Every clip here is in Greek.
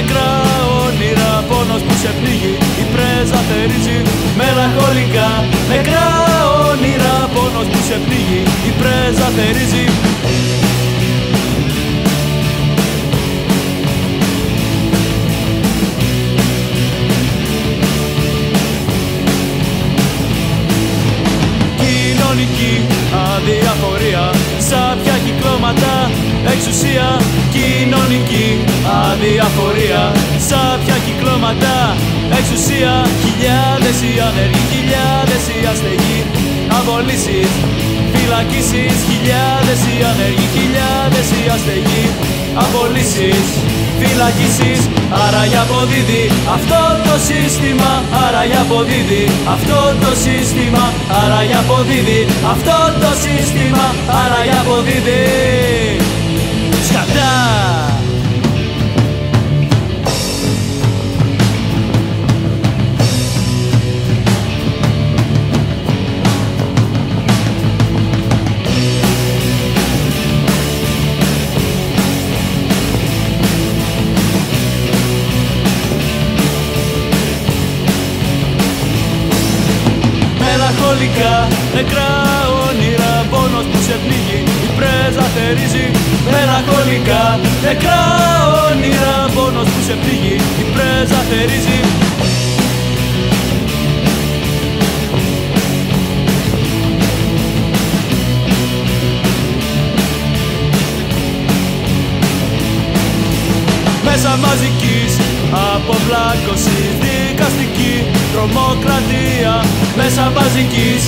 νεκρά όνειρα Πόνος που σε πνίγει η πρέζα θερίζει Μελαγχολικά. Νεκρά όνειρα Πόνος που σε πνίγει η πρέζα θερίζει κοινωνική αδιαφορία Σάπια κυκλώματα, εξουσία. Κοινωνική αδιαφορία. Σάπια κυκλώματα εξουσία. Χιλιάδες οι ανεργοί, χιλιάδες οι αστεγοί. Απολύσεις, φυλακίσεις. Χιλιάδες οι ανεργοί, χιλιάδες οι αστεγοί. Απολύσεις, φυλακίσεις. Άρα για αποδίδει αυτό το σύστημα. Άρα για αποδίδει αυτό το σύστημα. Άρα για αποδίδει αυτό το σύστημα. Άρα για αποδίδει Μελαγχολικά νεκρά όνειρα Πόνος που σε πνίγει η πρέζα θερίζει. Μελαγχολικά νεκρά όνειρα Πόνος που σε πνίγει η πρέζα θερίζει. Μέσα μαζικής αποβλάκωσης δικαστική τρομοκρατία Μέσα μαζικής.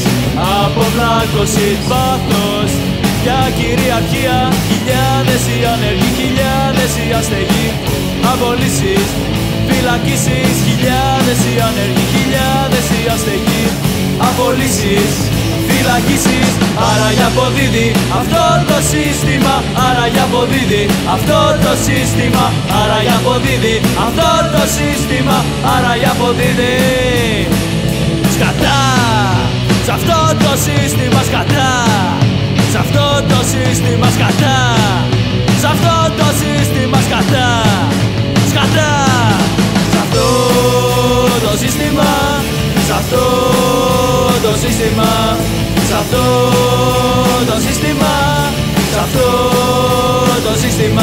Αποβλάκωσης πάθος για κυριαρχία Χιλιάδες οι ανεργοί, χιλιάδες οι αστεγοί. Απολύσεις, φυλακίσεις Χιλιάδες οι ανεργοί, χιλιάδες οι αστεγοί. Απολύσεις, φυλακίσεις Άρα για αποδίδει. Αυτό το σύστημα Άρα για αποδίδει. Αυτό το σύστημα Άρα για αποδίδει. Αυτό το σύστημα Άρα για αποδίδει. Σκατά! Σ' αυτό το σύστημα σκατά! Σ' αυτό το σύστημα σκατά! Σ' αυτό το σύστημα σκατά! Σκατά! Σ' αυτό το σύστημα! Σ' αυτό το σύστημα Σ' αυτό το σύστημα Σ' αυτό το σύστημα.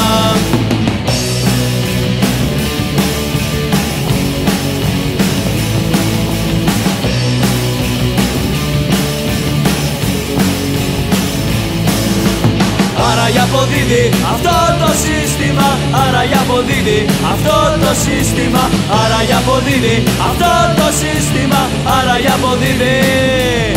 Άρα για αποδίδει αυτό το σύστημα Άρα για αποδίδει αυτό το σύστημα Άρα για αποδίδει αυτό το σύστημα Άρα για αποδίδει